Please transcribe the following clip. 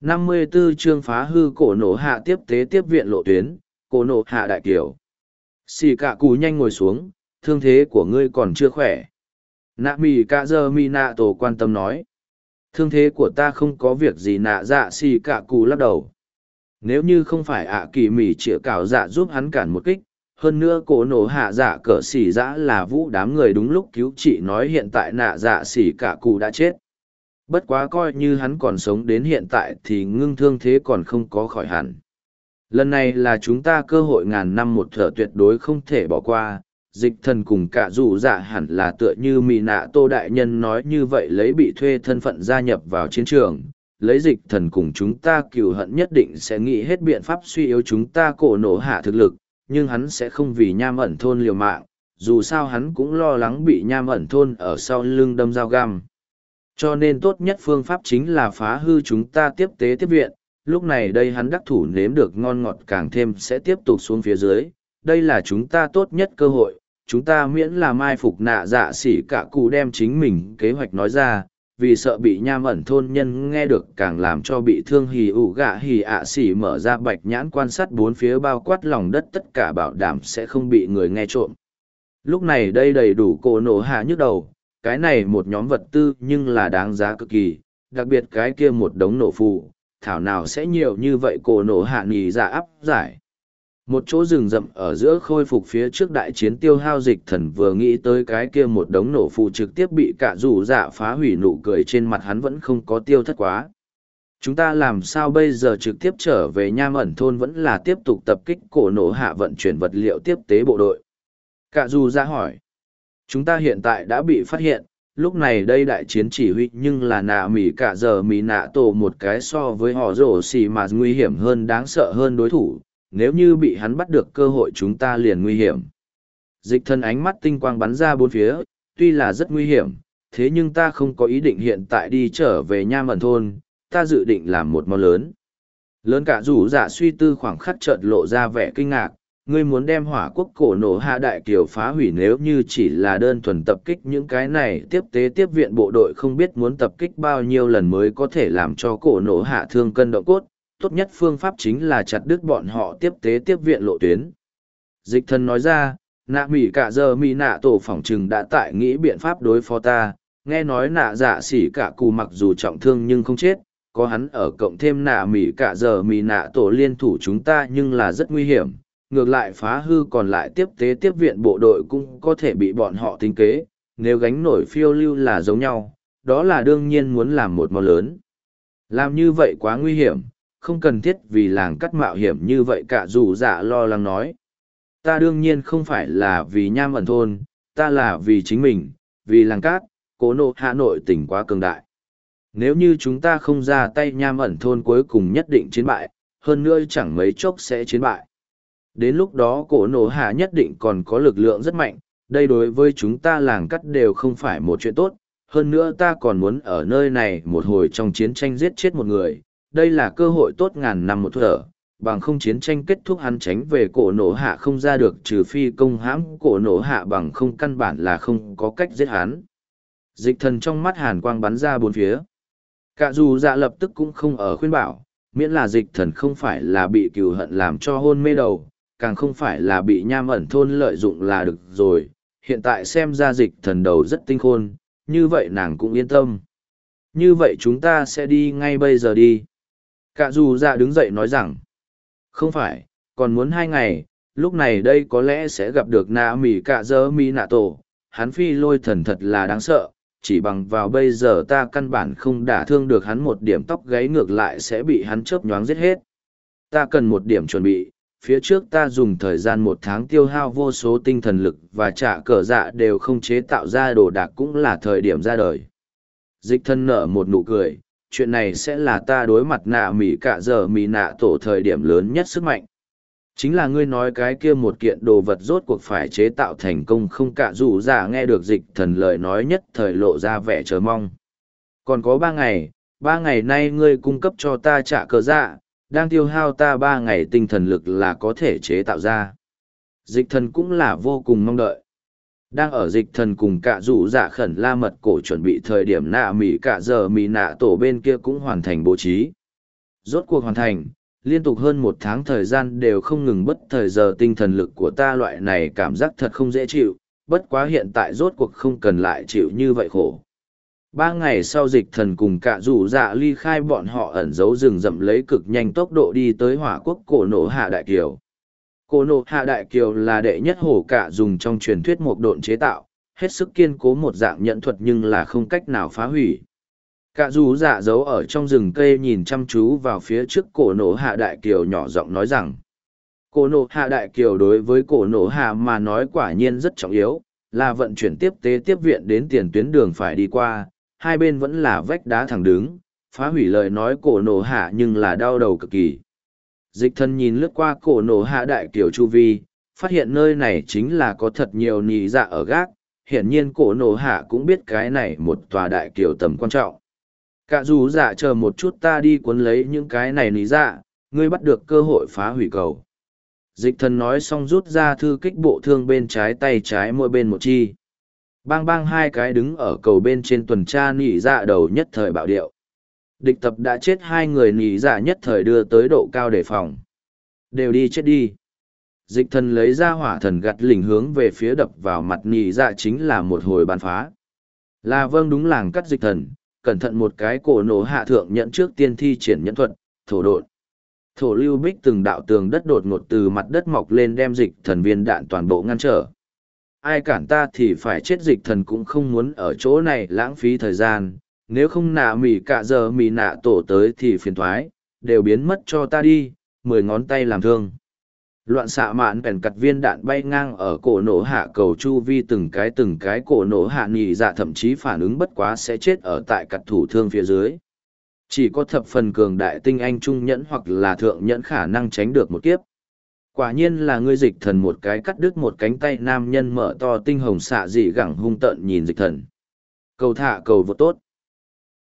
54 chương phá hư cổ nổ hạ tiếp tế tiếp viện lộ tuyến, cổ nổ hạ đại kiểu. Xì cả cù nhanh ngồi xuống, thương thế của ngươi còn chưa khỏe. Nạ mì cả giờ mi nạ tổ quan tâm nói. Thương thế của ta không có việc gì nạ dạ xì cả cù lắc đầu. Nếu như không phải ạ kỳ mì chĩa cào dạ giúp hắn cản một kích, hơn nữa cổ nổ hạ dạ cỡ xì dã là vũ đám người đúng lúc cứu chị nói hiện tại nạ dạ xì cả cụ đã chết bất quá coi như hắn còn sống đến hiện tại thì ngưng thương thế còn không có khỏi hẳn. Lần này là chúng ta cơ hội ngàn năm một thở tuyệt đối không thể bỏ qua. Dịch thần cùng cả dù dạ hẳn là tựa như mì nạ tô đại nhân nói như vậy lấy bị thuê thân phận gia nhập vào chiến trường. Lấy dịch thần cùng chúng ta cừu hận nhất định sẽ nghĩ hết biện pháp suy yếu chúng ta cổ nổ hạ thực lực, nhưng hắn sẽ không vì nham ẩn thôn liều mạng, dù sao hắn cũng lo lắng bị nham ẩn thôn ở sau lưng đâm dao găm cho nên tốt nhất phương pháp chính là phá hư chúng ta tiếp tế tiếp viện, lúc này đây hắn đắc thủ nếm được ngon ngọt càng thêm sẽ tiếp tục xuống phía dưới, đây là chúng ta tốt nhất cơ hội, chúng ta miễn là mai phục nạ dạ xỉ cả cụ đem chính mình kế hoạch nói ra, vì sợ bị nham ẩn thôn nhân nghe được càng làm cho bị thương hì ủ gạ hì ạ xỉ mở ra bạch nhãn quan sát bốn phía bao quát lòng đất tất cả bảo đảm sẽ không bị người nghe trộm. Lúc này đây đầy đủ cổ nổ hạ nhức đầu, cái này một nhóm vật tư nhưng là đáng giá cực kỳ, đặc biệt cái kia một đống nổ phụ, thảo nào sẽ nhiều như vậy cổ nổ hạ nghỉ ra dạ áp giải. Một chỗ rừng rậm ở giữa khôi phục phía trước đại chiến tiêu hao dịch thần vừa nghĩ tới cái kia một đống nổ phụ trực tiếp bị cả rủ giả phá hủy nụ cười trên mặt hắn vẫn không có tiêu thất quá. Chúng ta làm sao bây giờ trực tiếp trở về nham ẩn thôn vẫn là tiếp tục tập kích cổ nổ hạ vận chuyển vật liệu tiếp tế bộ đội. Cả dù dạ ra hỏi. Chúng ta hiện tại đã bị phát hiện, lúc này đây đại chiến chỉ huy nhưng là nạ mỉ cả giờ mỉ nạ tổ một cái so với họ rổ xì mà nguy hiểm hơn đáng sợ hơn đối thủ, nếu như bị hắn bắt được cơ hội chúng ta liền nguy hiểm. Dịch thân ánh mắt tinh quang bắn ra bốn phía, tuy là rất nguy hiểm, thế nhưng ta không có ý định hiện tại đi trở về nha mẩn thôn, ta dự định làm một món lớn. Lớn cả rủ giả dạ suy tư khoảng khắc chợt lộ ra vẻ kinh ngạc, ngươi muốn đem hỏa quốc cổ nổ hạ đại kiều phá hủy nếu như chỉ là đơn thuần tập kích những cái này tiếp tế tiếp viện bộ đội không biết muốn tập kích bao nhiêu lần mới có thể làm cho cổ nổ hạ thương cân động cốt, tốt nhất phương pháp chính là chặt đứt bọn họ tiếp tế tiếp viện lộ tuyến. Dịch thân nói ra, nạ mỉ cả giờ mỉ nạ tổ phỏng trừng đã tại nghĩ biện pháp đối phó ta, nghe nói nạ dạ xỉ cả cù mặc dù trọng thương nhưng không chết, có hắn ở cộng thêm nạ mỉ cả giờ mỉ nạ tổ liên thủ chúng ta nhưng là rất nguy hiểm ngược lại phá hư còn lại tiếp tế tiếp viện bộ đội cũng có thể bị bọn họ tính kế, nếu gánh nổi phiêu lưu là giống nhau, đó là đương nhiên muốn làm một món lớn. Làm như vậy quá nguy hiểm, không cần thiết vì làng cắt mạo hiểm như vậy cả dù dạ lo lắng nói. Ta đương nhiên không phải là vì nham ẩn thôn, ta là vì chính mình, vì làng cát, cố nộ Hà Nội tỉnh quá cường đại. Nếu như chúng ta không ra tay nham ẩn thôn cuối cùng nhất định chiến bại, hơn nữa chẳng mấy chốc sẽ chiến bại. Đến lúc đó cổ nổ hạ nhất định còn có lực lượng rất mạnh, đây đối với chúng ta làng cắt đều không phải một chuyện tốt, hơn nữa ta còn muốn ở nơi này một hồi trong chiến tranh giết chết một người, đây là cơ hội tốt ngàn năm một thở, bằng không chiến tranh kết thúc hắn tránh về cổ nổ hạ không ra được trừ phi công hãm cổ nổ hạ bằng không căn bản là không có cách giết hắn. Dịch thần trong mắt hàn quang bắn ra bốn phía. Cả dù dạ lập tức cũng không ở khuyên bảo, miễn là dịch thần không phải là bị cừu hận làm cho hôn mê đầu, càng không phải là bị nham ẩn thôn lợi dụng là được rồi, hiện tại xem ra dịch thần đầu rất tinh khôn, như vậy nàng cũng yên tâm. Như vậy chúng ta sẽ đi ngay bây giờ đi. Cả dù ra đứng dậy nói rằng, không phải, còn muốn hai ngày, lúc này đây có lẽ sẽ gặp được nạ mỉ cả dơ mi nạ tổ, hắn phi lôi thần thật là đáng sợ, chỉ bằng vào bây giờ ta căn bản không đả thương được hắn một điểm tóc gáy ngược lại sẽ bị hắn chớp nhoáng giết hết. Ta cần một điểm chuẩn bị, phía trước ta dùng thời gian một tháng tiêu hao vô số tinh thần lực và trả cờ dạ đều không chế tạo ra đồ đạc cũng là thời điểm ra đời. Dịch thân nở một nụ cười, chuyện này sẽ là ta đối mặt nạ mỉ cả giờ mỉ nạ tổ thời điểm lớn nhất sức mạnh. Chính là ngươi nói cái kia một kiện đồ vật rốt cuộc phải chế tạo thành công không cả dù giả nghe được dịch thần lời nói nhất thời lộ ra vẻ chờ mong. Còn có ba ngày, ba ngày nay ngươi cung cấp cho ta trả cờ dạ, đang tiêu hao ta ba ngày tinh thần lực là có thể chế tạo ra. Dịch thần cũng là vô cùng mong đợi. Đang ở dịch thần cùng cả rủ dạ khẩn la mật cổ chuẩn bị thời điểm nạ mỉ cả giờ mỉ nạ tổ bên kia cũng hoàn thành bố trí. Rốt cuộc hoàn thành, liên tục hơn một tháng thời gian đều không ngừng bất thời giờ tinh thần lực của ta loại này cảm giác thật không dễ chịu, bất quá hiện tại rốt cuộc không cần lại chịu như vậy khổ. Ba ngày sau dịch thần cùng cả rủ dạ ly khai bọn họ ẩn giấu rừng rậm lấy cực nhanh tốc độ đi tới hỏa quốc cổ nổ hạ đại kiều. Cổ nổ hạ đại kiều là đệ nhất hổ cả dùng trong truyền thuyết một độn chế tạo, hết sức kiên cố một dạng nhận thuật nhưng là không cách nào phá hủy. Cả rủ dạ giấu ở trong rừng cây nhìn chăm chú vào phía trước cổ nổ hạ đại kiều nhỏ giọng nói rằng. Cổ nổ hạ đại kiều đối với cổ nổ hạ mà nói quả nhiên rất trọng yếu, là vận chuyển tiếp tế tiếp viện đến tiền tuyến đường phải đi qua, hai bên vẫn là vách đá thẳng đứng, phá hủy lời nói cổ nổ hạ nhưng là đau đầu cực kỳ. Dịch thân nhìn lướt qua cổ nổ hạ đại kiểu chu vi, phát hiện nơi này chính là có thật nhiều nì dạ ở gác, hiển nhiên cổ nổ hạ cũng biết cái này một tòa đại kiểu tầm quan trọng. Cả dù dạ chờ một chút ta đi cuốn lấy những cái này nì dạ, ngươi bắt được cơ hội phá hủy cầu. Dịch thần nói xong rút ra thư kích bộ thương bên trái tay trái mỗi bên một chi. Bang bang hai cái đứng ở cầu bên trên tuần tra nỉ dạ đầu nhất thời bạo điệu. Địch tập đã chết hai người nỉ dạ nhất thời đưa tới độ cao đề phòng. Đều đi chết đi. Dịch thần lấy ra hỏa thần gặt lình hướng về phía đập vào mặt nỉ dạ chính là một hồi bàn phá. Là vâng đúng làng cắt dịch thần, cẩn thận một cái cổ nổ hạ thượng nhận trước tiên thi triển nhẫn thuật, thổ đột. Thổ lưu bích từng đạo tường đất đột ngột từ mặt đất mọc lên đem dịch thần viên đạn toàn bộ ngăn trở. Ai cản ta thì phải chết dịch thần cũng không muốn ở chỗ này lãng phí thời gian, nếu không nạ mỉ cả giờ mỉ nạ tổ tới thì phiền thoái, đều biến mất cho ta đi, mười ngón tay làm thương. Loạn xạ mạn bèn cặt viên đạn bay ngang ở cổ nổ hạ cầu chu vi từng cái từng cái cổ nổ hạ nhị dạ thậm chí phản ứng bất quá sẽ chết ở tại cặt thủ thương phía dưới. Chỉ có thập phần cường đại tinh anh trung nhẫn hoặc là thượng nhẫn khả năng tránh được một kiếp quả nhiên là ngươi dịch thần một cái cắt đứt một cánh tay nam nhân mở to tinh hồng xạ dị gẳng hung tợn nhìn dịch thần. Cầu thả cầu vô tốt.